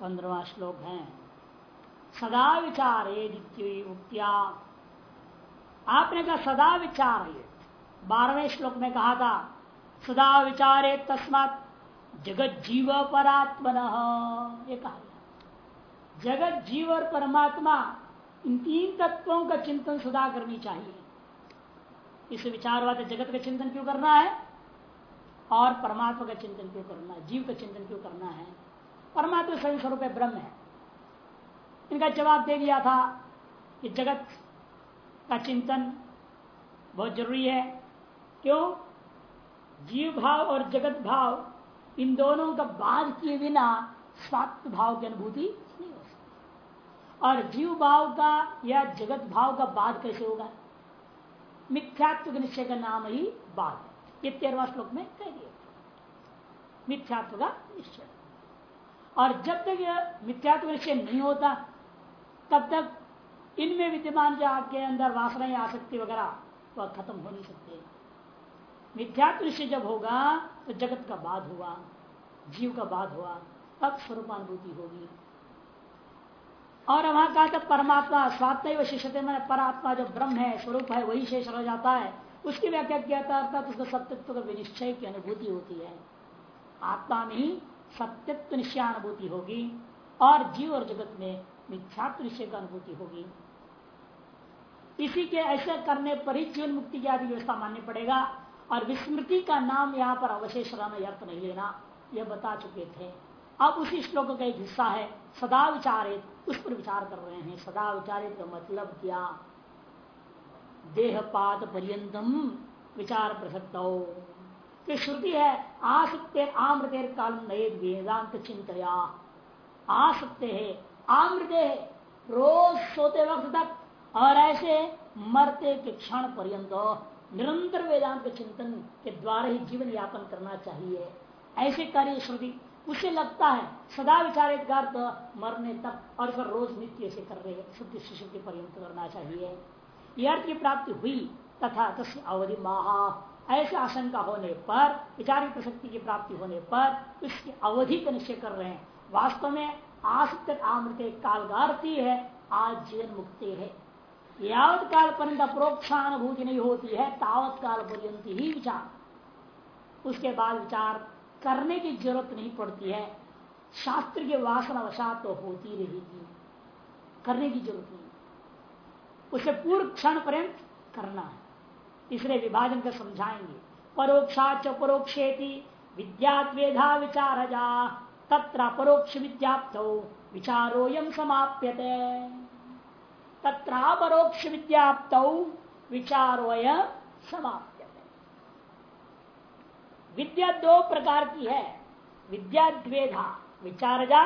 पंद्रवा श्लोक है। सदा विचार उक्तिया। आपने कहा सदा विचार ये बारहवें श्लोक में कहा था सदा विचारे तस्मात जगत जीव परात्मन ये कहा जगत जीव और परमात्मा इन तीन तत्वों का चिंतन सदा करनी चाहिए। इस विचारवाद जगत का चिंतन क्यों करना है? और परमात्मा का चिंतन क्यों करना है? जीव का चिंतन क्यों करना है? परमात्मा स्वयं स्वरूप ब्रह्म है। इनका जवाब दे दिया था कि जगत का चिंतन बहुत ज़रूरी है। क्यों? जीव भाव और जगत भाव, इन दोनों का बाध किए बिना स्वात्म भाव की अनुभूति नहीं हो सकती। और जीव भाव का या जगत भाव का बाध कैसे होगा? मिथ्यात्व के निश्चय का नाम ही बाद ये तेरवा श्लोक में कह दिया मिथ्यात्व का निश्चय। और जब तक यह मिथ्यात्व निश्चय नहीं होता, तब तक इनमें विद्यमान जो आपके अंदर वासना आसक्ति वगैरह, वह खत्म हो नहीं सकते। मिथ्यात्व निश्चय जब होगा तो जगत का बाद हुआ, जीव का बाद हुआ तब स्वरूपानुभूति होगी। और वहाँ कहा था, परमात्मा स्वात्म शिष्यते मैंने परात्मा जो ब्रह्म है, स्वरूप है, वही शेष रह जाता है। उसकी व्याख्या किया था, अर्थात उसका सत्यत्व का विनिश्चय की अनुभूति होती है। आत्मा में ही सत्यत्व निश्चय अनुभूति होगी और जीव और जगत में मिथ्यात्व निश्चय का अनुभूति होगी। इसी के ऐसे करने पर ही जीवन मुक्ति की आदि व्यवस्था माननी पड़ेगा और विस्मृति का नाम यहाँ पर अवशेष रहना अर्थ नहीं लेना यह बता चुके थे। अब उसी श्लोक का एक हिस्सा है, सदा विचारित, उस पर विचार कर रहे हैं। सदा विचारित का मतलब क्या? देहपात पर्यतम विचार प्रसक्त। कि श्रुति है, आसक्ते आमृतेर काल नए वेदांत चिंतया। आ सकते है, आमृते रोज सोते वक्त तक, और ऐसे मरते के क्षण पर्यंत निरंतर वेदांत चिंतन के द्वारा ही जीवन यापन करना चाहिए। ऐसे कार्य श्रुति उसे लगता है, सदा विचारित अर्थ मरने तक और फिर रोज नित्य से कर रहे, शुद्धि शुद्धि पर्यंत करना चाहिए। यह अर्थ की प्राप्ति हुई तथा तस्य अवधि महा। ऐसे आशंका होने पर, विचार प्रसक्ति की प्राप्ति होने पर उसकी अवधि का निश्चय कर रहे हैं। वास्तव में आज तक आमृत कालगारती है, आज जीवन मुक्ति है। यावत काल पर्यंत अप्रोक्षानुभूति नहीं होती है, तावत काल पर्यंत ही विचार। उसके बाद विचार करने की ज़रूरत नहीं पड़ती है, शास्त्र के वासना वशात तो होती रहेगी। करने की ज़रूरत नहीं। उसे पूर्व क्षण पर्यंत करना है। इसलिए विभाजन कर समझाएँगे। परोक्षा च परोक्षेति विद्याद्वेधा विचार जा तत्र परोक्ष विद्याप्त विचारोयम समाप्यते। तत्र परोक्ष विद्याप्त विचारोय समाप्यते। विद्या दो प्रकार की है। विद्या द्वेधा विचारजा,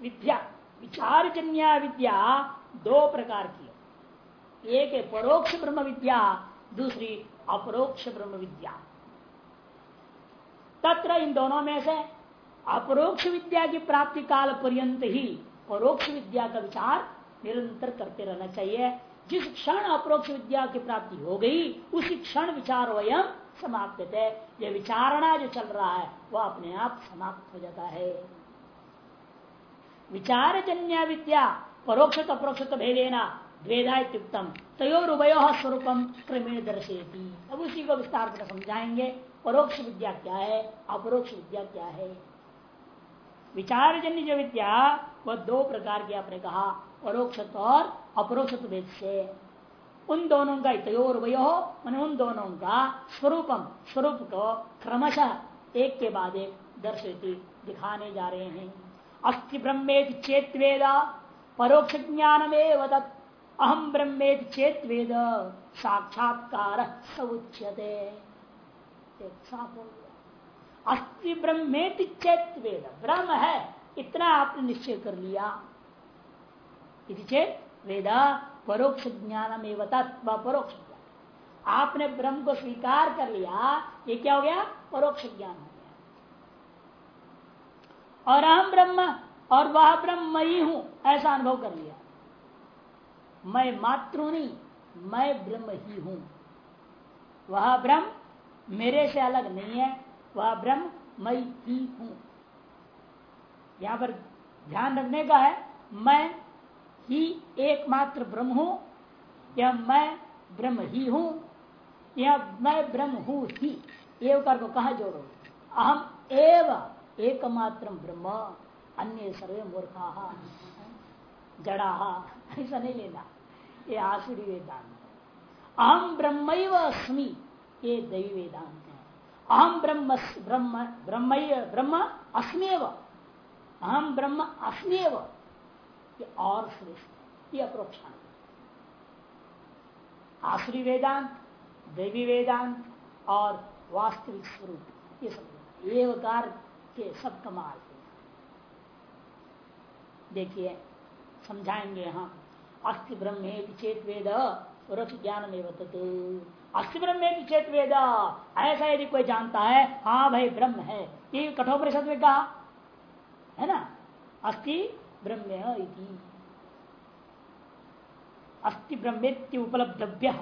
विद्या विचारजन्या विद्या दो प्रकार की है। एक है परोक्ष ब्रह्म विद्या दूसरी, अपरोक्ष ब्रह्म विद्या तत्र इन दोनों में से अपरोक्ष विद्या की प्राप्ति काल पर्यंत ही परोक्ष विद्या का विचार निरंतर करते रहना चाहिए। जिस क्षण अपरोक्ष विद्या की प्राप्ति हो गई, उसी क्षण विचार वयम समाप्त है। यह विचारणा जो चल रहा है, वह अपने आप समाप्त हो जाता है। विचार जन्य विद्या परोक्ष तो अपरोक्ष भेदेना। द्वेदायुक्तम तयोर उभय स्वरूपम क्रमेण दर्शेती अब उसी को विस्तार कर समझाएँगे। परोक्ष विद्या क्या है? अपरोक्ष विद्या क्या है? विचार जन्य जो विद्या, वह दो प्रकार की आपने कहा परोक्ष और अपरोक्ष भेद से। उन दोनों का तयोर वयो मान उन दोनों का स्वरूपम स्वरूप को क्रमशः एक के बाद एक दर्शती दिखाने जा रहे हैं। अस्थि ब्रह्मेद चेत वेदा, परोक्ष ज्ञान में अहम ब्रह्मेद चेत वेद साक्षात्कार अस्थि ब्रह्मेद चेत वेद ब्रह्म है। इतना आपने निश्चय कर लिया। चेत वेदा परोक्ष ज्ञान में परोक्ष ज्ञान आपने ब्रह्म को स्वीकार कर लिया। ये क्या हो गया? परोक्ष ज्ञान हो गया। और अहम ब्रह्म, और वह ब्रह्म ही हूँ, ऐसा अनुभव कर लिया। मैं मातृ नहीं, मैं ब्रह्म ही हूँ। वह ब्रह्म मेरे से अलग नहीं है, वह ब्रह्म मैं ही हूँ। यहाँ पर ध्यान रखने का है, मैं ही एकमात्र ब्रह्म हूँ, या मैं ब्रह्म ही हूँ, या मैं ब्रह्म हूँ ही। एवकार को कहा जोड़ो। अहम एव एकमात्र ब्रह्म, अन्य सर्वे मूर्खा। जड़ा, ऐसा नहीं लेना। ये आसुरी वेदांत अहम ब्रह्म अस्मी, ये दैवी वेदांत है। अहम ब्रह्म ब्रह्म ब्रह्म अस्मेव। अहम ब्रह्म अस्मेव। ये और श्रेष्ठ ये अप्रोक्षण आसुरी वेदांत, देवी वेदांत और वास्तविक स्वरूप, ये सब एवकार के सब कमाल देखिए समझाएँगे हम अस्थि ब्रह्म चेत वेद पुरुष ज्ञान में अस्थि ब्रह्म चेत वेद, ऐसा यदि कोई जानता है हाँ भाई, ब्रह्म है। ये कठोपरिषद में कहा, है ना? अस्थि ब्रह्म अस्थि ब्रह्मेत्य उपलब्धव्य,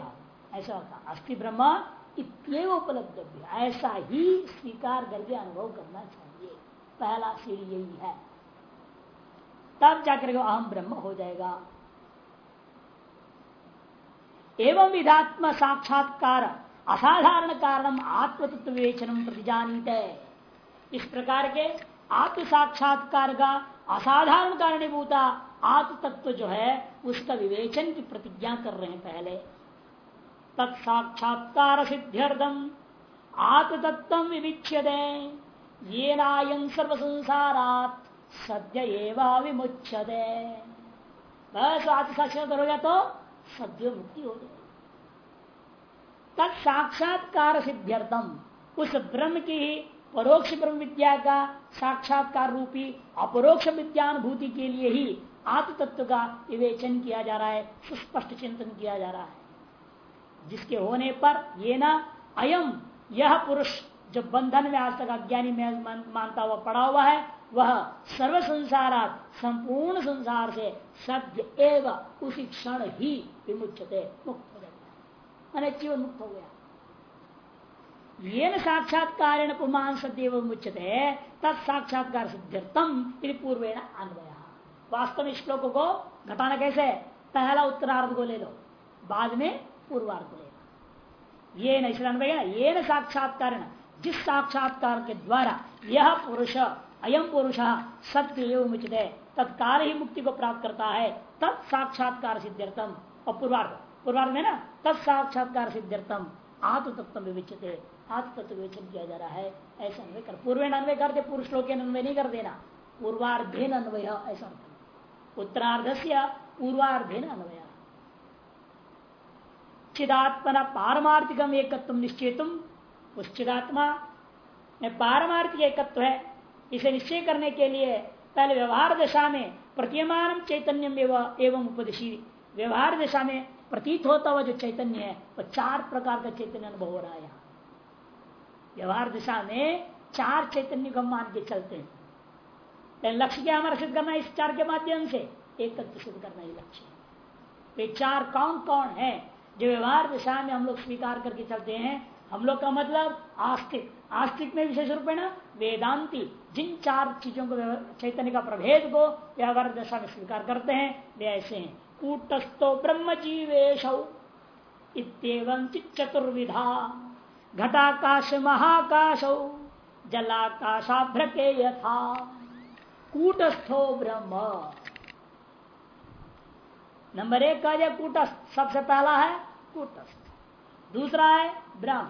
ऐसा होता अस्थि ब्रह्म इतने उपलब्धव्य। ऐसा ही स्वीकार करके अनुभव करना चाहिए। पहला सीढ़ी यही है। तब जाकर के अहम ब्रह्म हो जाएगा। एवं विधात्म साक्षात्कार, असाधारण कारण आत्म तत्व विवेचन प्रतिजानित। है इस प्रकार के आत्म साक्षात्कार का असाधारण कारणीभूता आत्म तत्व जो है, उसका विवेचन की प्रतिज्ञा कर रहे हैं पहले। तत्साक्षात्कार सिद्ध्यर्थम आत्म तत्व विविच्यते। ये नायन सर्व संसारात सद्य एवं विमुच्छते बस आत्म साक्षात्कार हो गया तो सद्य मुक्ति हो जाए तत् साक्षात्कार सिद्ध्यर्थम। उस ब्रह्म की ही परोक्ष ब्रह्म विद्या का साक्षात्कार रूपी अपरोक्ष विद्यानुभूति के लिए ही आत्म तत्व का विवेचन किया जा रहा है, सुस्पष्ट चिंतन किया जा रहा है। जिसके होने पर ये ना अयम यह पुरुष जो बंधन में आज तक अज्ञानी में मानता हुआ पड़ा हुआ है वह सर्व संसार संपूर्ण संसार से सभ्य एवं उसी क्षण ही विमुचते मुक्त हो जाता है। जीवन मुक्त हो गया। ये न साक्षात्कार पुमान सदैव मुच्यते तत्साक्षात्कार सिद्ध्यर्थम पूर्वेण अन्वय। वास्तव में श्लोक को घटाना कैसे पहला उत्तरार्ध को ले लो, बाद में पूर्वार्ध को लेना ये न अन्वय ये न साक्षात्कार जिस साक्षात्कार के द्वारा यह पुरुष अयम पुरुष सत्य उचित है तत्काल ही मुक्ति को प्राप्त करता है। तत् साक्षात्कार सिद्ध्यर्थम। और पूर्वार्ध पूर्वार्ध में ना? तत् साक्षात्कार सिद्ध्यर्थम। आत्म तत्व विविचित है आत्म तत्व विवेचन किया जा रहा है। ऐसा अन्वय कर पूर्व अन्वय करते पुरुष लोग अन्वय नहीं कर देना। पूर्वार्धेन अन्वय, ऐसा अर्थ उत्तरार्ध से पूर्वार्धेन अन्वय। चिदात्मना पारमार्थिकम एकत्व निश्चेतुम उस चिदात्मा पारमार्थिक एकत्व है। इसे निश्चय करने के लिए पहले व्यवहार दशा में प्रतिमान चैतन्य एवं उपदेशी। व्यवहार दशा में प्रतीत होता हुआ जो चैतन्य है वह चार प्रकार का चैतन्य अनुभव हो रहा है यहाँ। व्यवहार दिशा में चार चैतन्य को मान के चलते हैं। लक्ष्य क्या हमारा सिद्ध करना इस चार के माध्यम से? एक तत्व सिद्ध करना ही लक्ष्य। है चार कौन कौन है जो व्यवहार दिशा में हम लोग स्वीकार करके चलते हैं? हम लोग का मतलब आस्तिक। आस्तिक में विशेष रूप में वेदांति, जिन चार चीज़ों को चैतन्य का प्रभेद को व्यवहार दशा में स्वीकार करते हैं, वे ऐसे हैं। कूटस्थो ब्रह्म जीवेश चतुर्विधा घटाकाश महाकाश, जलाकाशाभ्रके यथा। कूटस्थो ब्रह्म। नंबर एक का जो कूटस्थ, सबसे पहला है कूटस्थ। दूसरा है ब्रह्म।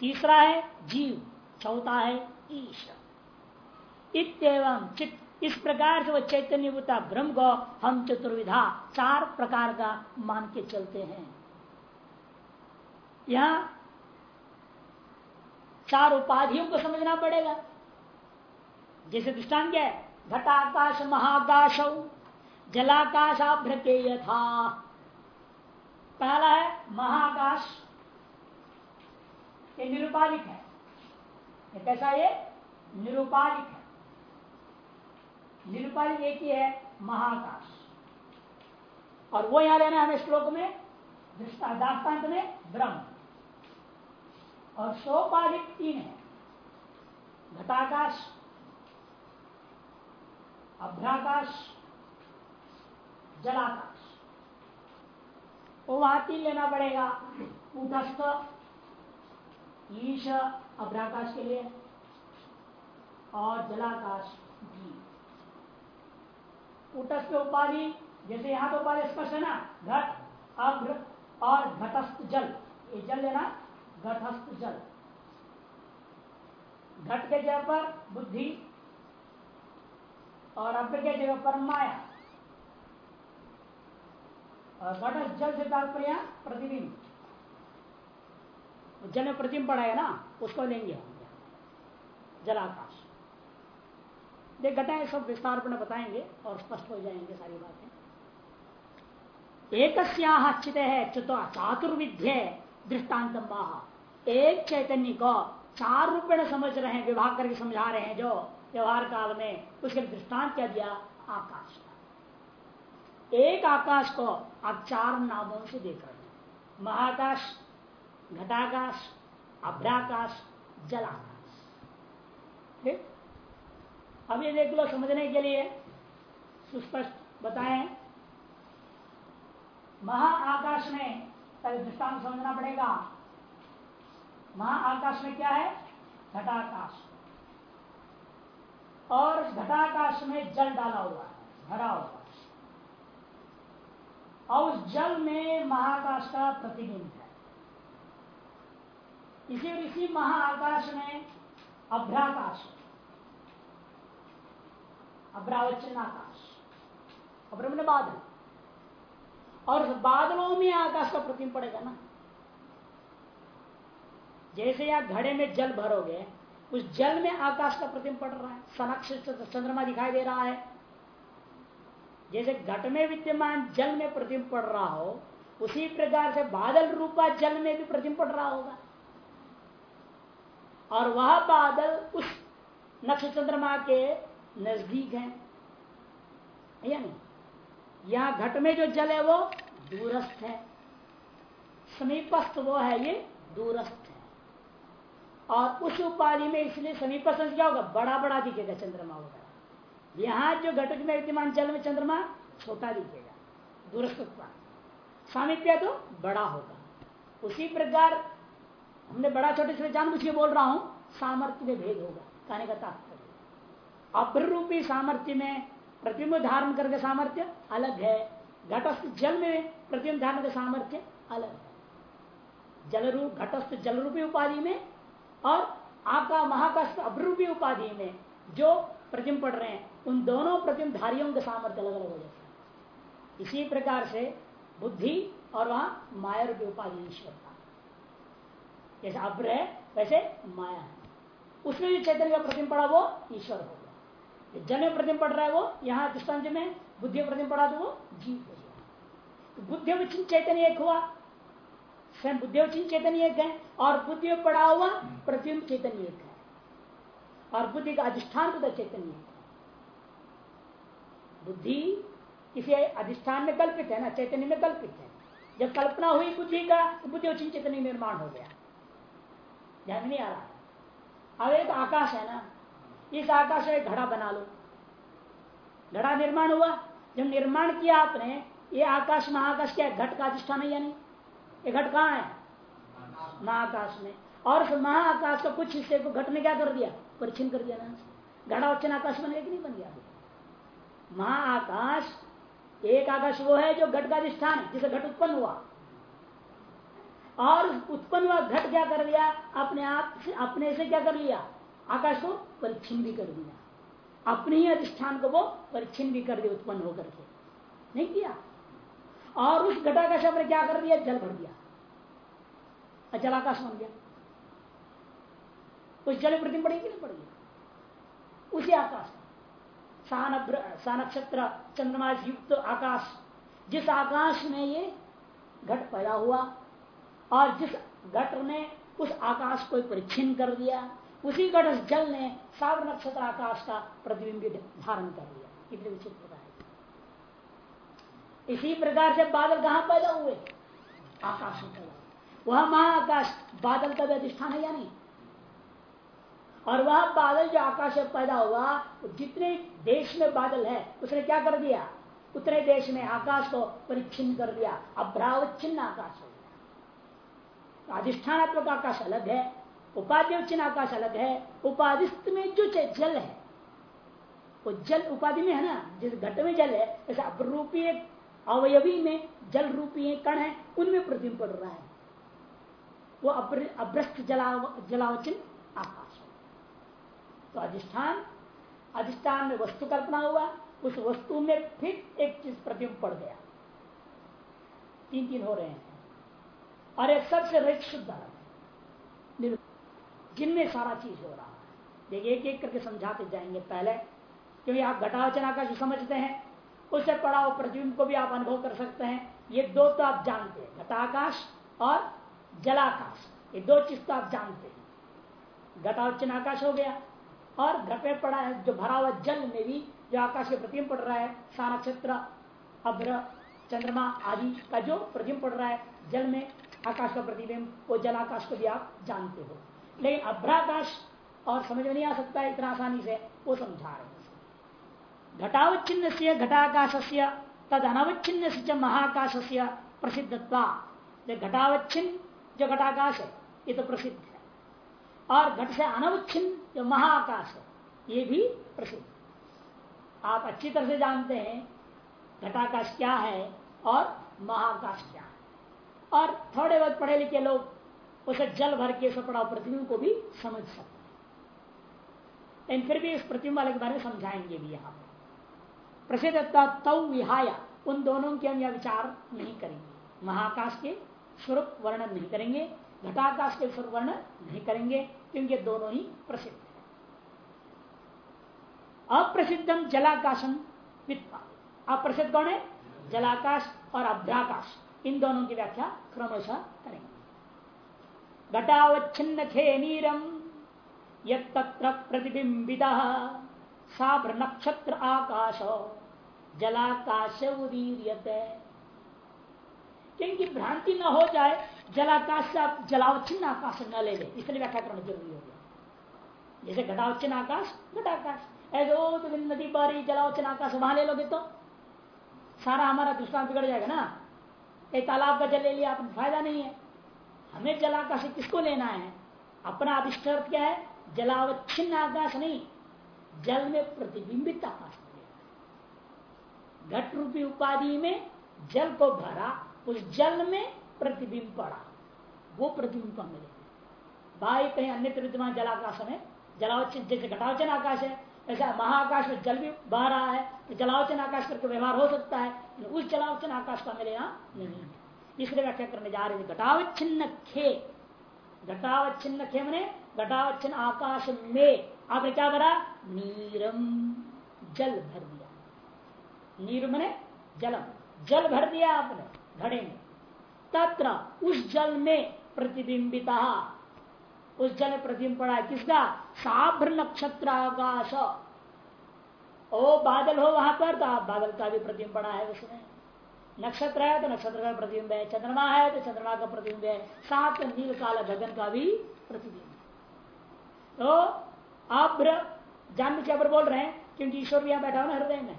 तीसरा है जीव, चौथा है ईश्वर। इतम चित्त इस प्रकार से वह चैतन्य ब्रह्म को हम चतुर्विधा चार प्रकार का मान के चलते हैं। यहाँ चार उपाधियों को समझना पड़ेगा। जैसे दृष्टान क्या है? घटाकाश, महाकाश जलाकाशाभ्रके यथा पहला है महाकाश ये निरुपाधिक है। ये कैसा ये? निरुपाधिक है। निरुपाधिक एक ही है, महाकाश। और वो यहाँ लेना हमें श्लोक में दृष्टांत में, ब्रह्म। और सोपाधिक तीन है। घटाकाश, अभ्राकाश, जलाकाश। वो वहाँ तीन लेना पड़ेगा। उदस्त ईश अभ्राकाश के लिए और जलाकाश जी उटस्थ उपाधि, जैसे यहाँ तो उपाधि स्पष्ट है ना, घट अभ्र और घटस्थ जल। ये जल लेना घटस्थ जल। घट के जगह पर बुद्धि और अभ्र के जगह पर माया। और घट जल से तात्पर्य प्रतिबिंब। जल में प्रतिबिंब पड़ा है ना, उसको लेंगे जलाकाश। देख घटाएँ सब विस्तार पर बताएँगे और स्पष्ट हो जाएँगे सारी बातें। एक चित है चतुर चातुर्विध्य दृष्टांत एक चैतन्य को चार रूप में समझ रहे हैं, विभाग करके समझा रहे हैं जो व्यवहार काल में उसके दृष्टांत क्या दिया? आकाश का। एक आकाश को आप चार नामों से देख रहे हैं। महाकाश घटाकाश अभ्राकाश जलाकाश ठीक? अब ये देख लो, समझने के लिए सुस्पष्ट बताएँ। महाआकाश में पहले दृष्टांत समझना पड़ेगा। महाआकाश में क्या है? घटाकाश। और घटाकाश में जल डाला हुआ है, भरा हुआ और उस जल में महाकाश का प्रतिबिंब है। इसी इसी महाआकाश में अभ्राकाश। अभ्रावचन आकाश अभ्रमण बादल। और बादलों में आकाश का प्रतिम पड़ेगा ना। जैसे आप घड़े में जल भरोगे, उस जल में आकाश का प्रतिम पड़ रहा है। सनक्ष चंद्रमा दिखाई दे रहा है। जैसे घट में विद्यमान जल में प्रतिबिंब पड़ रहा हो, उसी प्रकार से बादल रूपा जल में भी प्रतिम पड़ रहा होगा। और वह बादल उस नक्ष चंद्रमा के नज़दीक है। या नहीं घट में जो जल है वो दूरस्थ है। समीपस्थ वो है, ये दूरस्थ है। और उस उपाधि में इसलिए समीपस्थ क्या होगा? बड़ा बड़ा दिखेगा चंद्रमा वगैरह। यहाँ जो घटक में विद्यमान जल में चंद्रमा छोटा दिखेगा, दूरस्थ सामीप्य तो बड़ा होगा। उसी प्रकार हमने बड़ा छोटे छोटे जानबूझ के बोल रहा हूँ, सामर्थ्य में भेद होगा, कहने का तात्पर्य अप्ररूपी सामर्थ्य में प्रतिबिंब धारण करके सामर्थ्य अलग है, घटस्थ जल में प्रतिबिंब धारण का सामर्थ्य अलग है। जल रूप घटस्थ जल रूपी उपाधि में और आपका महाकाश अभ्रूपी उपाधि में जो प्रतिम पढ़ रहे हैं, उन दोनों प्रतिबिंब धारियों का सामर्थ्य अलग अलग हो जाता है। इसी प्रकार से बुद्धि और वहाँ माया रूपी उपाधि ईश्वर का जैसे अभ्र है, वैसे माया है। उसमें जो चैतन्य का प्रतिबिंब पड़ा, वो ईश्वर हो गया। जन में प्रतिबिंब पड़ रहा है, वो यहाँ दृष्टांत में, बुद्धि प्रतिबिंब पड़ा तो वो जीव हो गया। तो बुद्धि चैतन्य एक हुआ। स्वयं बुद्धि चैतन्य एक है, और बुद्धि में पड़ा हुआ प्रतिबिंब चैतन्य एक है। और बुद्धि का अधिष्ठान तो चैतन्य है। बुद्धि किसी अधिष्ठान में कल्पित है ना, चैतन्य में कल्पित है। जब कल्पना हुई बुद्धि का तो बुद्धि चैतन्य निर्माण हो गया। ध्यान नहीं आ रहा अब एक आकाश है ना। इस आकाश में घड़ा बना लो। घड़ा निर्माण हुआ। जब निर्माण किया आपने, ये आकाश महाकाश क्या घट का अधिष्ठान है या नहीं? ये घट कहाँ है? महाकाश में। और उस महाकाश का कुछ हिस्से को घट ने क्या कर दिया? परिचिन कर दिया ना। घड़ा वचन आकाश बन गया कि नहीं बन गया? महाआकाश, एक आकाश वो है जो घट का अधिष्ठान है जिसे घट उत्पन्न हुआ। और उत्पन्न हुआ, घट क्या कर दिया, अपने आप से, अपने से क्या कर लिया? आकाश को परिचिन भी कर दिया। अपने ही अधिष्ठान को वो परिचिन भी कर दिया, उत्पन्न होकर के। नहीं किया? और उस घटाकाश ने क्या कर दिया? जल भर दिया। जलाकाश बन गया। उस जल प्रतिम पड़ेगी नहीं पड़ेगी उसी आकाश नक्षत्र चंद्रमा युक्त आकाश। जिस आकाश में ये घट पैदा हुआ और जिस घट ने उस आकाश को परिच्छिन्न कर दिया, उसी घट जल ने सावर नक्षत्र आकाश का प्रतिबिंब धारण कर लिया इतने विचित्र है इसी प्रकार से बादल कहाँ पैदा हुए? आकाश में पैदा वह महाआकाश, बादल का भी अधिष्ठान है या नहीं? और वह बादल जो आकाश में पैदा हुआ जितने देश में बादल है, उसने क्या कर दिया? उतने देश में आकाश को परिच्छिन्न कर दिया। अभ्रावच्छिन्न आकाश हो गया अधिष्ठानात्मक आकाश अलग है उपाध्यवच्छिन्न आकाश अलग है, उपाधिस्थ में जो जल है, वो जल उपाधि में है ना, जिस घट में जल है जैसे अपरूपी अवयवी में जल रूपी कण है, उनमें प्रतिबिंब पड़ रहा है। वो अभ्रष्ट जला जलावचन आकाश तो अधिष्ठान अधिष्ठान में वस्तु कल्पना हुआ, उस वस्तु में फिर एक चीज़ प्रतिबिंब पड़ गया। तीन तीन हो रहे हैं। और एक सबसे रहित शुद्ध जिनमें सारा चीज़ हो रहा है। देखिए एक एक करके समझाते जाएँगे पहले। क्योंकि आप घटावचन आकाश समझते हैं। उससे पड़ा हुआ प्रतिबिंब को भी आप अनुभव कर सकते हैं। ये दो तो आप जानते हैं। घटाकाश और जलाकाश। ये दो चीज़ तो आप जानते हैं। घटावचन आकाश हो गया। और घट में पड़ा है, जो भरा हुआ जल में भी जो आकाश के प्रतिबिंब पड़ रहा है, सारा क्षेत्र अभ्र चंद्रमा आदि का जो प्रतिबिंब पड़ रहा है, जल में आकाश का प्रतिबिंब वो जलाकाश को भी आप जानते हो। लेकिन अभ्राकाश और समझ में नहीं आ सकता इतना आसानी से, वो समझा रहे हैं। घटावच्छिन्न से घटाकाश से तद अनवच्छिन्न से महाकाश से प्रसिद्धत्वा घटावच्छिन्न जो घटाकाश है, ये तो प्रसिद्ध है। और घट से अनवच्छिन्न जो महाकाश है, ये भी प्रसिद्ध। आप अच्छी तरह से जानते हैं, घटाकाश क्या है और महाकाश क्या और थोड़े बहुत पढ़े लिखे लोग उसे जल भर के पड़ा प्रतिबिंब को भी समझ सकते लेकिन फिर भी इस प्रतिबिंब वाले के बारे में समझाएँगे भी यहाँ पर प्रसिद्धता तव विहाया, उन दोनों के हम यह विचार नहीं करेंगे। महाकाश के स्वरूप वर्णन नहीं करेंगे, घटाकाश के स्वरूप वर्णन नहीं करेंगे, क्योंकि दोनों ही प्रसिद्ध है। अप्रसिद्धम जलाकाशम वित्ता अप्रसिद्ध कौन है? जलाकाश और अभ्याकाश इन दोनों की व्याख्या क्रमशः करेंगे। घटावच्छिन्न खे नीरम यत्र प्रतिबिंबिता साभ्र नक्षत्र आकाश जलाकाश उदीरियते क्योंकि भ्रांति न हो जाए, जलाकाश से आप जलावच्छिन्न आकाश न ले ले, इसलिए व्याख्या करना ज़रूरी हो गया। जैसे घटावच्छिन्न आकाश, घटाकाश। ऐसे तो नदी पर, जलावच्छिन्न आकाश वहाँ ले लोगे तो सारा हमारा दृष्टान बिगड़ जाएगा ना। एक तालाब का जल ले लिया, आपने फ़ायदा नहीं है। हमें जलाकाश किसको लेना है? अपना अभिष्ट क्या है? जलावच्छिन्न आकाश नहीं। जल में प्रतिबिंबित आकाश घट रूपी उपाधि में जल को भरा, उस जल में प्रतिबिंब पड़ा। वो प्रतिबिंब का मिले भाई कहीं अन्य विद्यमान जलाकाश में जलावचन जैसे घटावचन आकाश है, ऐसा महाकाश में जल भी बह रहा है। जलावचन आकाश करके व्यवहार हो सकता है उस जलावचन आकाश का मेरे यहाँ नहीं है। इसलिए व्याख्या करने जा रहे थे घटावच्छिन्न खे। घटावच्छिन्न खे मैंने घटावच्छिन्न आकाश में। आपने क्या भरा नीरम जल भर दिया। नीर मने जलम। जल भर दिया आपने घड़े में। तत्र उस जल में प्रतिबिंबिता। उस जल में प्रतिबिंब पड़ा है किसका? साभ्र नक्षत्र आकाश ओ, बादल हो, वहाँ पर तो आप बादल का भी प्रतिबिंब पड़ा है, उसमें। नक्षत्र है तो नक्षत्र का प्रतिबिंब है, चंद्रमा है तो चंद्रमा का प्रतिबिंब है, सात नील काला गगन का भी प्रतिबिंब। तो आप जान के बोल रहे हैं, क्योंकि ईश्वर भी यहाँ बैठा हो ना हृदय में।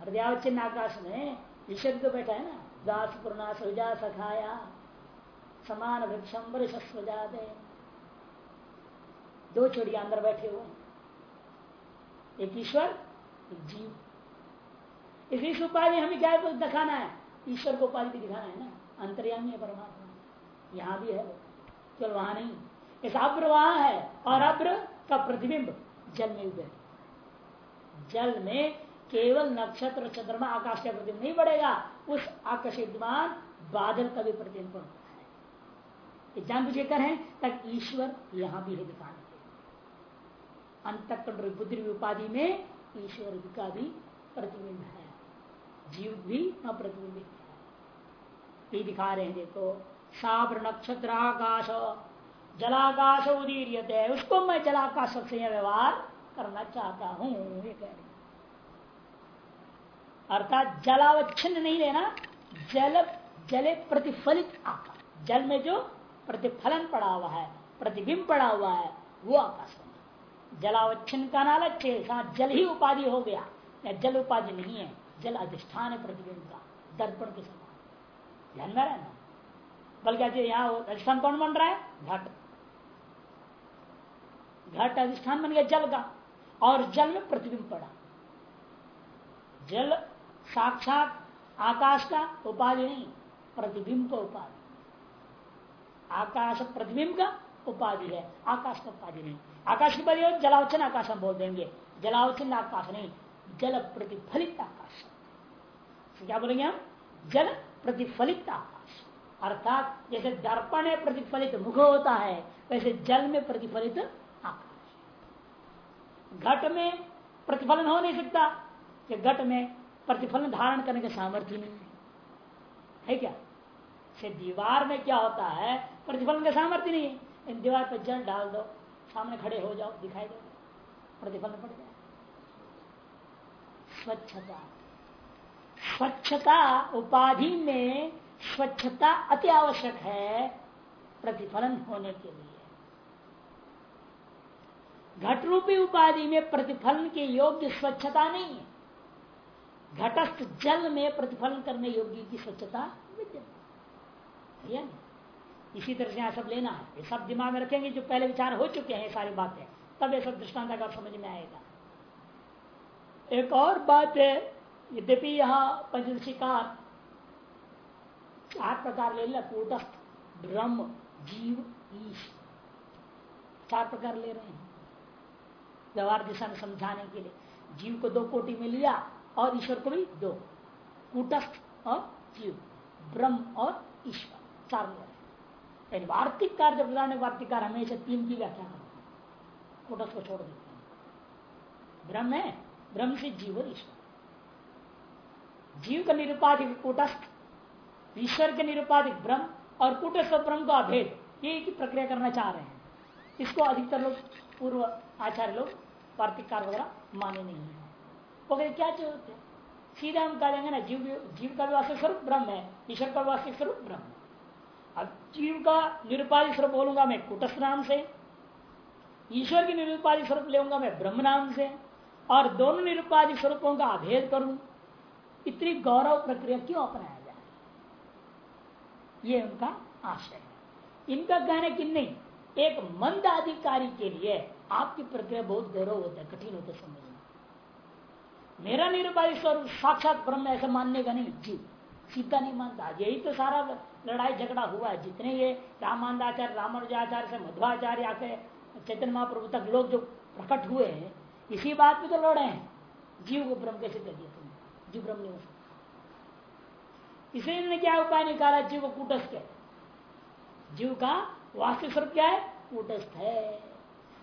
हृदयावचिन्न आकाश में, ईश्वर तो बैठा है ना। दास, पूर्णा, सुजा, सखाया, समान वृक्षम दे चोड़िया अंदर बैठे हुए एक ईश्वर, एक जीव। इस उपाधि हमें क्या दिखाना है? ईश्वर को उपाधि भी दिखाना है ना? अंतर्यामी है परमात्मा। यहाँ भी है। केवल वहाँ नहीं। इस अब्र वहाँ है और अब्र का प्रतिबिंब जल में उदय जल में केवल नक्षत्र, चंद्रमा, आकाश का प्रतिबिंब नहीं बढ़ेगा। उस आकाश विद्यमान बादल का भी प्रतिबिंब होता है। जान बुझे कर तक ईश्वर यहाँ भी है दिखाने। अंत बुद्धि उपाधि में ईश्वर का भी प्रतिबिंब है। जीव भी प्रतिबिंबित है। ये दिखा रहे हैं, देखो, साब्र नक्षत्र आकाश, जलाकाश उदीरियत, उसको मैं जलाकाश से व्यवहार करना चाहता हूँ, ये कह रहे अर्थात जलावच्छिन्न नहीं लेना जल, जले प्रतिफलित आकाश, जल में जो प्रतिफलन पड़ा हुआ है, प्रतिबिंब पड़ा हुआ है, वो आकाश जलावच्छिन्न का नालच्य जल ही उपाधि हो गया। या जल उपाधि नहीं है। जल अधिष्ठान है प्रतिबिंब का, दर्पण के समान। ध्यान में रहना बल्कि यहाँ अधिष्ठान कौन बन रहा है? घट। घट अधिष्ठान बन गया जल का। और जल में प्रतिबिंब पड़ा। जल साक्षात आकाश का उपाधि नहीं, प्रतिबिंब का उपाधि। आकाश प्रतिबिंब का उपाधि है, आकाश का उपाधि नहीं। आकाश की उपाधि जलावचन आकाश हम बोल देंगे। जलावचन आकाश नहीं, जल प्रतिफलित आकाश। क्या बोलेंगे हम? जल प्रतिफलित आकाश। अर्थात जैसे दर्पण में प्रतिफलित मुख होता है, वैसे जल में प्रतिफलित आकाश। घट में प्रतिफलन हो नहीं सकता कि घट में प्रतिफलन धारण करने का सामर्थ्य नहीं है। है क्या? से दीवार में क्या होता है, प्रतिफलन का सामर्थ्य नहीं है। दीवार पर जल डाल दो, सामने खड़े हो जाओ, दिखाई दो प्रतिफलन पड़ जाए स्वच्छता। स्वच्छता उपाधि में स्वच्छता अति आवश्यक है प्रतिफलन होने के लिए। घट रूपी उपाधि में प्रतिफलन के योग्य स्वच्छता नहीं है। घटस्थ जल में प्रतिफलन करने योग्य की स्वच्छता विद्यमान इसी तरह से यहाँ सब लेना है। ये सब दिमाग में रखेंगे जो पहले विचार हो चुके हैं सारी बातें। तब ये सब दृष्टांत का समझ में आएगा। एक और बात है यद्यपि यहाँ पंचदशी का चार प्रकार ले लिया कूटस्थ, ब्रह्म, जीव, ईश। चार प्रकार ले रहे हैं। व्यवहार दिशा में समझाने के लिए। जीव को दो कोटि में लिया और ईश्वर को भी दो। कूटस्थ और जीव, ब्रह्म और ईश्वर, चार ले वार्तिक कार्य जब बताने वार्तिक कार हमेशा तीन की व्याख्या करते हैं। कूटस्थ को छोड़ देते हैं। ब्रह्म है, ब्रह्म से जीव और ईश्वर। जीव का निरुपाधिक कूटस्थ। ईश्वर के निरुपाधिक, ब्रह्म और कूटस्थ ब्रह्म का अभेद ये की प्रक्रिया करना चाह रहे हैं। इसको अधिकतर लोग, पूर्व आचार्य लोग वार्तिकार वगैरह माने नहीं है। वो कहते क्या चाहिए सीधा हम कह देंगे ना, जीव जीव का वास्तविक स्वरूप ब्रह्म है, ईश्वर का वास्तविक स्वरूप ब्रह्म अब जीव का निरुपाधिक स्वरूप बोलूँगा मैं कुटस्थ नाम से, ईश्वर की निरुपाधिक स्वरूप लेऊँगा मैं ब्रह्म नाम से, और दोनों निरुपाधिक स्वरूपों का अभेद करूँ। इतनी गौरव प्रक्रिया क्यों अपनाया जाए? ये उनका आशय है। इनका कहना कि नहीं, एक मंद अधिकारी के लिए आपकी प्रक्रिया बहुत गौरव होता है, कठिन होता है समझना मेरा निरुपाधिक स्वरूप साक्षात ब्रह्म ऐसा मानने का नहीं, जी। सीधा नहीं मानता। यही तो सारा लड़ाई झगड़ा हुआ है। जितने ये रामानंदाचार्य रामानुजाचार्य से मध्वाचार्य आके चैतन्य महाप्रभु तक लोग जो प्रकट हुए हैं, इसी बात पे तो लड़े हैं। जीव को ब्रह्म कैसे कर दिया तुमने? जीव ब्रह्म नहीं हो सकता। इसलिए क्या उपाय निकाला? जीव को कूटस्थ है। जीव का वास्तविक स्वरूप क्या है? कूटस्थ है।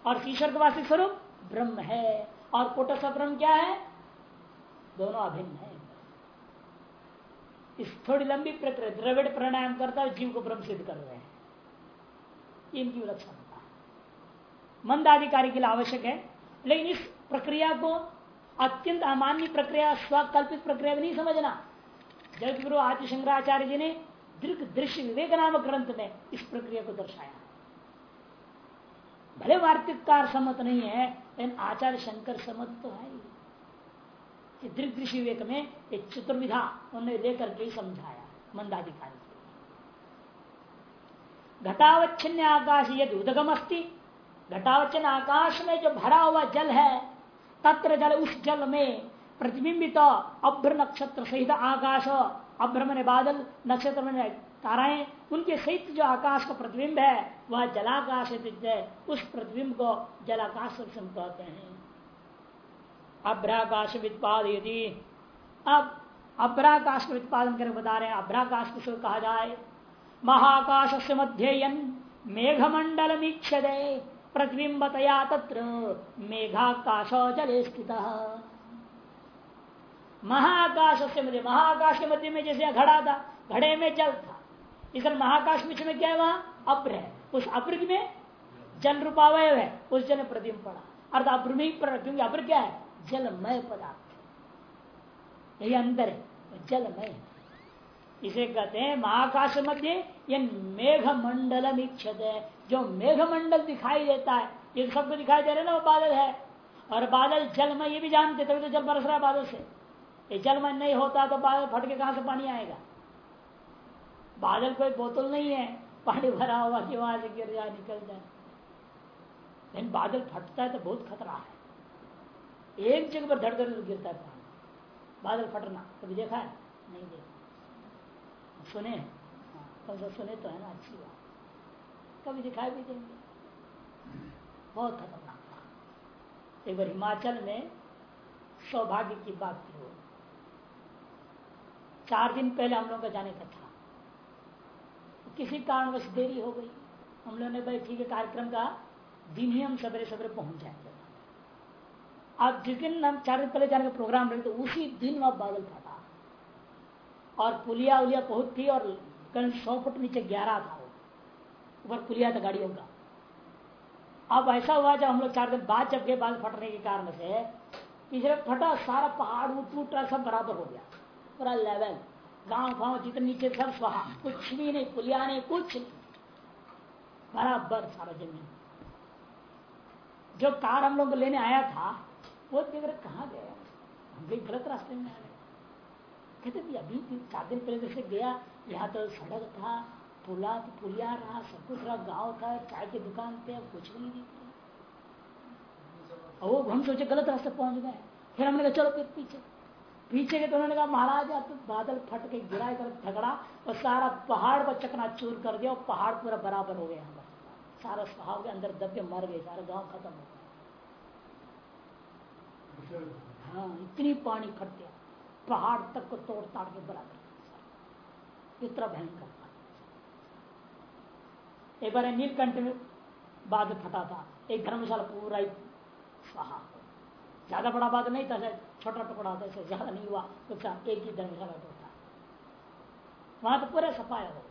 और ईश्वर का वास्तविक स्वरूप ब्रह्म है। और कूटस्थ ब्रह्म क्या है? दोनों अभिन्न है। इस थोड़ी लंबी प्रक्रिया, द्रविड़ प्राणायाम करता है जीव को ब्रह्म सिद्ध कर रहे हैं। इनकी विलक्षणता मंदाधिकारी के लिए आवश्यक है, लेकिन इस प्रक्रिया को अत्यंत अमान्य प्रक्रिया, स्वकल्पित प्रक्रिया भी नहीं समझना। जगत गुरु आदि शंकराचार्य जी ने दीर्घ दृश्य विवेक नामक ग्रंथ में इस प्रक्रिया को दर्शाया। भले वार्तिककार सम्मत नहीं है, लेकिन आचार्य शंकर सम्मत तो है दीर्घ दृश्य विवेक में एक चतुर्विधा उन्होंने लेकर के समझाया, मंदाधिकारी घटावच्छिन्न आकाश यदि उदगम अस्ती घटावचन आकाश में जो भरा हुआ जल है, तत्र जल, उस जल में प्रतिबिंबित अभ्र नक्षत्र सहित आकाश, अभ्र में बादल, नक्षत्र में ताराएँ, उनके सहित जो आकाश का प्रतिबिंब है, वह जलाकाश उस प्रतिबिंब को जलाकाश कहते हैं। अभ्राकाश यदि अब अभ्राकाश का उत्पादन कर बता रहे हैं अभ्राकाश किसको कहा जाए महाकाश से मध्य मेघमंडल प्रतिबिंबतया तत्र मेघाकाश जले स्थित महाकाश से मध्य महाकाश के मध्य में जैसे घड़ा था, घड़े में जल था। इस महाकाश बीच में क्या है वहाँ? अप्र है। उस अप्र में जल रूपावय है। उस जल प्रतिबिंब पड़ा। अर्थात अप्र में क्योंकि अप्र क्या है? जलमय पदार्थ। यही अंदर है जलमय इसे कहते हैं महाकाश मध्य मेघ मंडल इच्छत है। जो मेघ मंडल दिखाई देता है, ये सबको दिखाई दे रहे ना, वो बादल है। और बादल जल में ये भी जानते तभी तो जल बरस रहा है बादल से। ये जल में नहीं होता तो बादल फट के कहाँ से पानी आएगा? बादल कोई बोतल नहीं है, पानी भरा हुआ कि वहाँ से गिर जाए निकल जाए लेकिन बादल फटता है तो बहुत खतरा है। एक जगह पर धड़ धड़ गिरता है पानी। बादल फटना कभी देखा है? नहीं देखा। सुने हाँ, कम से सुने तो है ना अच्छी बात। कभी दिखाई भी देंगे। बहुत खतरनाक था। एक बार हिमाचल में सौभाग्य की बात थी वो चार दिन पहले हम लोग का जाने का था। किसी कारण कारणवश देरी हो गई। हम लोगों ने भाई ठीक है कार्यक्रम का दिन ही हम सवेरे सवेरे पहुँच जाएँगे। अब जिस दिन हम चार दिन पहले जाने का प्रोग्राम रहे तो उसी दिन वह बादल फटा। और पुलिया उलिया बहुत थी और कल सौ फुट नीचे ग्यारह था ऊपर पुलिया था गाड़ियों का। अब ऐसा हुआ जब हम लोग चार दिन बाद जब गए बादल फटने के कारण से तीसरे फटा, सारा पहाड़ वो टूटा, सब बराबर हो गया। पूरा लेवल गाँव गाँव जितने नीचे सब स्वाहा कुछ भी नहीं, पुलिया नहीं, कुछ बराबर सारा ज़मीन। जो कार हम लोग लेने आया था वो देख रहे कहाँ गया हम भी गलत रास्ते में आ गए कहते भी अभी चार दिन पहले जैसे गया, यहाँ तो सड़क था, पुला तो पुलिया रहा, सब कुछ रहा, गाँव था, चाय की दुकान थे कुछ नहीं रहा वो हम सोचे गलत रास्ते पहुँच गए। फिर हमने कहा, चलो फिर पीछे। पीछे के तो उन्होंने कहा, महाराज तो बादल फट के गिरा तरफ़ झगड़ा, और सारा पहाड़ को चकना चूर कर दिया, और पहाड़ पूरा बराबर हो गया हमारा। सारा पहाड़ के अंदर दबे मर गए, सारा गाँव खत्म हो गया। हाँ इतनी पानी गया पहाड़ तक को तोड़ ताड़ के बराबर इतना भयंकर एक बार नीलकंठ में बादल फटा था। एक धर्मशाला पूरा ही स्वाहा। ज़्यादा बड़ा बादल नहीं था छोटा टुकड़ा है ज़्यादा नहीं हुआ। तो एक ही धर्मशाला था। वहाँ तो पूरा सफाया हो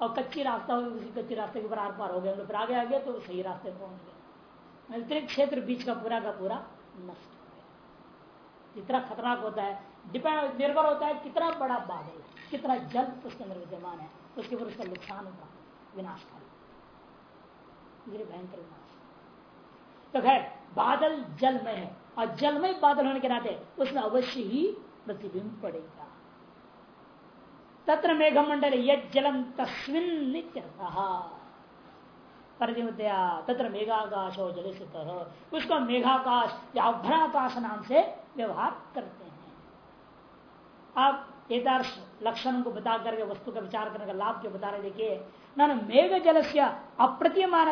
और कच्ची रास्ता हो उसी कच्ची रास्ते के ऊपर आर पार हो गए। फिर आगे आ गए तो सही रास्ते पहुँच गए। क्षेत्र बीच का पूरा का पूरा नष्ट हो गया। जितना खतरनाक होता है डिपेंड निर्भर होता है कितना बड़ा बादल कितना जल उसके अंदर विद्यमान है उसके ऊपर उसका नुकसान होगा विनाशकारी भयंकर विनाश। तो खैर, बादल जल में है, और जल में बादल होने के नाते उसमें अवश्य ही प्रतिबिंब पड़ेगा। तत्र मेघमंडल यद जलम तस्विन नित्य प्रतिमतया तत्र मेघाकाश हो जल उसको मेघाकाश या अभ्राकाश नाम से व्यवहार करते हैं। आप एकदर्श लक्षण को बता करके, वस्तु का विचार करने का लाभ क्यों बता रहे देखिए, न मेघ जल से अप्रतिमान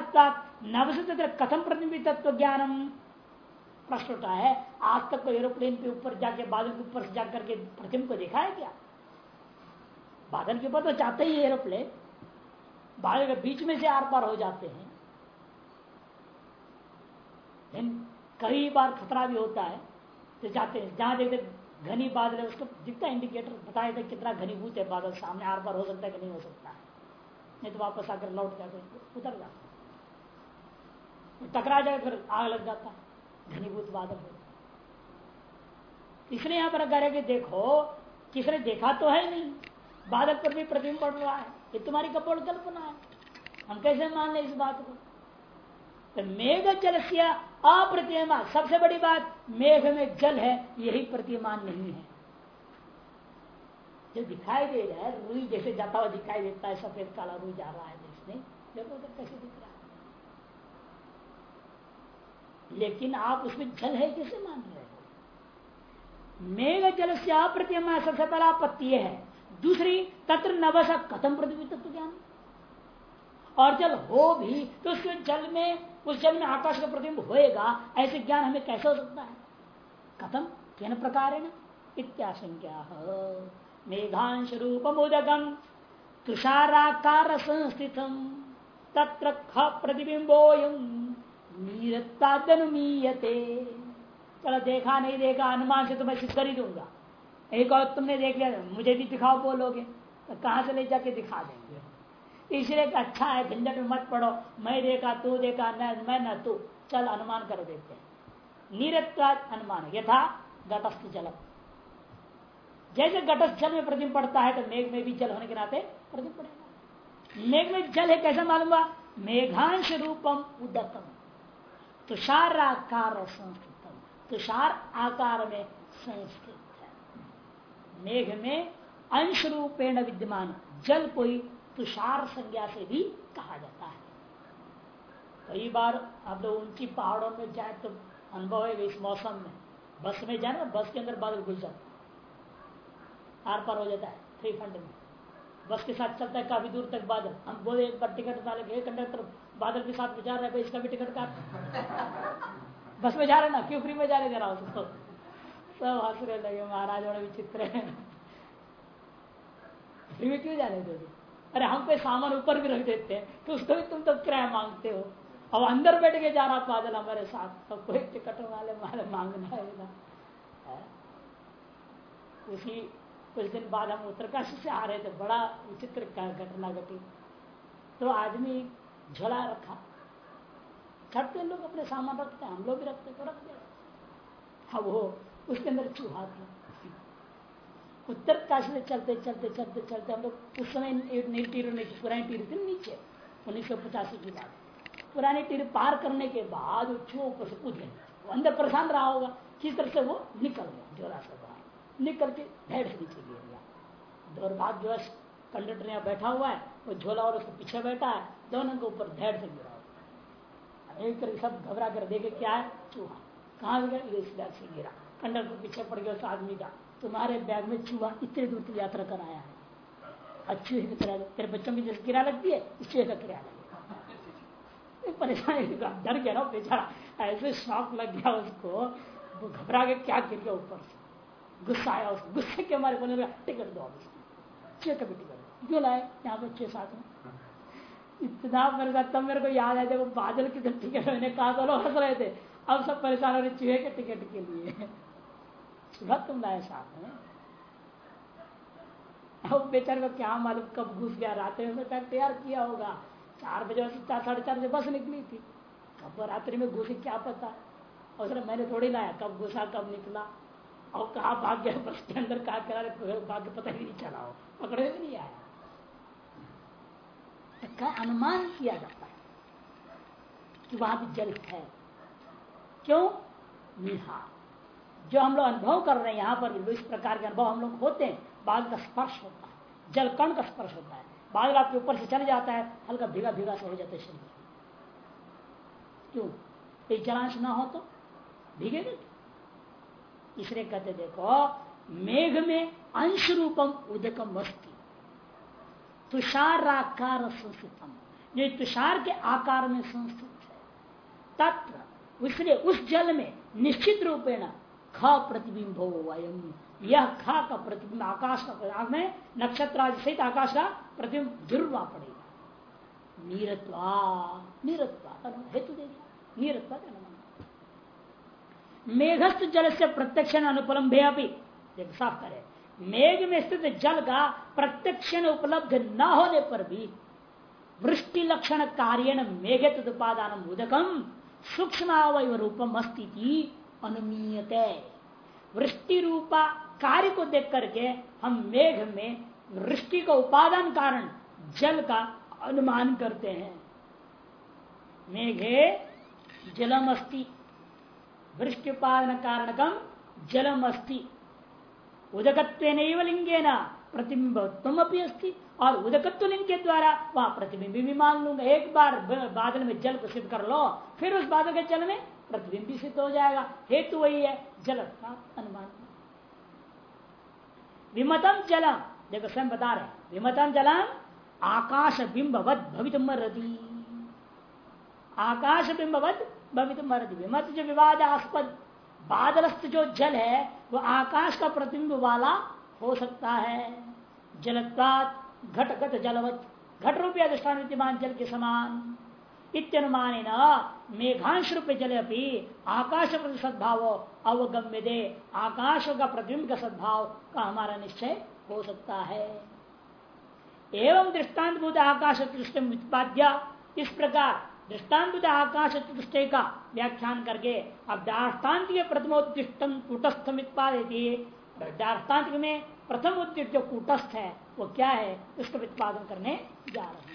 नवसित कथम प्रतिबिंबित्व ज्ञानम प्रश्न उठा है, आज तक को एरोप्लेन के ऊपर जाके, बादल के ऊपर से जाकर के प्रतिम को देखा है क्या? बादल के ऊपर तो जाते ही एरोप्लेन बादल के बीच में से आर पार हो जाते हैं। लेकिन कई बार खतरा भी होता है तो जाते हैं। जहाँ देखते घनी बादल है, उसको दिखता इंडिकेटर बताया था कितना घनीभूत है बादल, सामने आर पार हो सकता है कि नहीं हो सकता है। नहीं तो वापस आकर लौट जाते उतर जाता टकरा जाए फिर आग लग जाता है घनीभूत बादल हो इसलिए यहाँ पर अगर कि देखो, किसने देखा तो है नहीं। बादल पर भी प्रतिबिंब पड़ रहा है। ये तुम्हारी कपोल कल्पना है। हम कैसे मान लें इस बात को? तो मेघ जल से अप्रतिमान सबसे बड़ी बात, मेघ में जल है, यही प्रतिमान नहीं है। जो दिखाई दे रहा है, रुई जैसे जाता हुआ दिखाई देता है, सफ़ेद, काला रुई जा रहा है जिसने देखो तो कैसे दिख रहा है। लेकिन आप उसमें जल है, कैसे मान रहे हो? मेघ जल से अप्रतिमा सबसे पहला आपत्ति है। दूसरी, तत्र नवसा कथम प्रतिबिंब ज्ञान? और जल हो भी तो उसके जल में, उस जल में आकाश का प्रतिबिंब होएगा, ऐसे ज्ञान हमें कैसे हो सकता है? कथम किन प्रकार इत्याशंका मेघांश रूपमुदकम तुषाराकार संस्थित तत्र ख प्रतिबिंबोयम नीरतादनुमीयते चलो, देखा नहीं देखा, अनुमान से तो मैं सिद्ध कर ही दूँगा। एक और तुमने देख लिया, मुझे भी दिखाओ, बोलोगे तो कहाँ से ले जाके दिखा देंगे? इसलिए अच्छा है झंझट में मत पड़ो, मैं देखा, तू देखा, न, मैं न तू। चल, अनुमान कर देते हैं। नीरत्वाद अनुमान, यथा घटस्थ जलम। जैसे घटस्थ जल में प्रतिम पड़ता है तो मेघ में भी जल होने के नाते प्रतिम पड़ेगा। मेघ में जल है, कैसा मालूम हुआ? मेघांश रूपम उदकम। तुषार आकार संस्कृत तुषार आकार में संस्कृत। मेघ में अंश रूपेण विद्यमान, जल कोई तुषार संज्ञा से भी कहा जाता है। कई बार आप लोग ऊँची पहाड़ों में जाए तो अनुभव है इस मौसम में, बस में जाए ना, बस के अंदर बादल घुस जाता आर पार हो जाता है, थ्री फंड में। बस के साथ चलता है, काफ़ी दूर तक बादल। हम बोले एक बार टिकट डाले गए कंडक्टर बादल के साथ विचार रहे इसका भी टिकट काट बस में जा रहे ना, क्यों फ्री में जा रहे जरा उसको सब हंस रहे लगे, महाराज बड़े विचित्र है। फ्री में क्यों जा रहे थे अरे हम कोई सामान ऊपर भी रख देते हैं तो उसको भी तुम तो किराया मांगते हो। अब अंदर बैठ के जा रहा बादल हमारे साथ तो कोई टिकट वाले मारे मांगना है ना। उसी कुछ दिन बाद हम उत्तरकाशी से आ रहे थे, बड़ा विचित्र घटना घटी। तो आदमी झोला रखा। छठते लोग अपने सामान रखते हैं, हम लोग भी रखते तो रख दे हाँ वो उसके अंदर चूहा था उत्तर काशी से चलते चलते चलते चलते हम लोग उस समय नई टीर पुरानी टीर थी नीचे, उन्नीस सौ पचासी की बात पुरानी टीर पार करने के बाद ऊपर से कूद गए। अंदर परेशान रहा होगा, किस तरह से वो? निकल गया जोरा से बाहर। निकल के ढेर से नीचे गिर गया। दुर्भाग्यवश कंडक्टर यहाँ बैठा हुआ है, वो झोला और उसके पीछे बैठा है, दोनों के ऊपर ढेर से गिरा हुआ एक तरह सब घबरा कर देखे, क्या है? चूहा। कहाँ गया? इस बैग से गिरा। कंडक्टर पीछे पड़ गया उस आदमी का। तुम्हारे बैग में चूहा इतने दूर की यात्रा कर आया है। अच्छी की तरह तेरे बच्चों की जैसे किरा लगती है? इस चूहे का किराया लगेगा परेशानी डर गया ना बेचारा। ऐसे शौक लग गया उसको। वो घबरा के क्या गिर गया ऊपर से। गुस्सा आया उसको। गुस्से के हमारे बोले टिकट दो छह का भी टिकट क्यों लाए? यहाँ पे छह सात में। इतना परेशान, तब मेरे को याद आया वो बादल की टिकट मैंने कहा तो लोग हंस रहे थे। अब सब परेशान हो रहे चूहे के टिकट के लिए। सुबह तुम लाए साथ में। अब बेचारे को क्या मालूम कब घुस गया, रात्रि में पैक तैयार किया होगा। चार बजे चार, साढ़े चार बजे बस निकली थी। कब रात्रि में घुसी, क्या पता? और सर मैंने थोड़ी लाया, कब घुसा, कब निकला। और कहा भाग गया? बस के अंदर कहा करा भाग्य पता ही नहीं चला हो। पकड़े भी नहीं आया। तो का अनुमान किया जाता है कि वहाँ भी जल है। क्यों? निहा जो हम लोग अनुभव कर रहे हैं यहाँ पर इस प्रकार के अनुभव हम लोग होते हैं बादल का स्पर्श होता है जल कण का स्पर्श होता है। बादल आपके ऊपर से चले जाता है, हल्का भीगा भीगा से हो जाते शरीर। क्यों? जलांश ना हो तो भीगेगा इसलिए कहते देखो, मेघ में अंश रूपम उदकम वस्ती तुषार आकार संस्थितम। जो तुषार के आकार में संस्थित है। इसलिए उस जल में निश्चित रूपेण ख प्रतिबिंब हो वयम। यह खा का प्रतिबिंब आकाश का आग में नक्षत्र आदि सहित आकाश का प्रतिबिंब गिरवा पड़ेगा। नीरत्वा नीरत्वा हेतु दे दिया। नीरत्वा मेघस्थ जल से प्रत्यक्ष अनुपलम्बे अभी साफ़ करे। मेघ में स्थित जल का प्रत्यक्ष उपलब्ध न होने पर भी वृष्टि लक्षण कार्य मेघ तदुपादान उदकम सूक्ष्म रूपम अस्थिति अनुमीयत। वृष्टि रूपा कार्य को देख करके हम मेघ में वृष्टि का उपादान कारण जल का अनुमान करते हैं। मेघे जलम अस्ति वृष्टि उपादन कारणकम जलम अस्ति उदकत्व लिंगे न प्रतिबिंब अपनी अस्ति। और उदकत्व लिंग के द्वारा वह प्रतिबिंब भी मान लूँगा। एक बार बादल में जल को सिद्ध कर लो, फिर उस बादल के जल में प्रतिबिंब भी सिद्ध हो जाएगा। हेतु वही है जल अनुमान। विमतम जलम, देखो स्वयं बता रहे विमतम जलम आकाश बिंबवत भवित मरदी आकाश बिंबवत भवित मरदी विमत जो विवादास्पद बादलस्त जो जल है, वो आकाश का प्रतिबिंब वाला हो सकता है। जलत्वात घटगत जलवत। घट रूपी अधिष्ठान विद्यमान जल के समान। इत्यनुमान मेघांश रूप जल अपनी आकाश प्रति सद्भाव अवगम्य दे आकाश का प्रतिबिंब का सद्भाव का हमारा निश्चय हो सकता है। एवं दृष्टांत बुद्ध आकाश उत्पाद्य। इस प्रकार दृष्टांत आकाश चतुष्टय का व्याख्यान करके अब दाष्टान्त के प्रथमोत्तिष्टम कूटस्थम उत्पादित दाष्टान्त में प्रथम उद्योग जो कूटस्थ है, वो क्या है? उसका उत्पादन करने जा रहे हैं।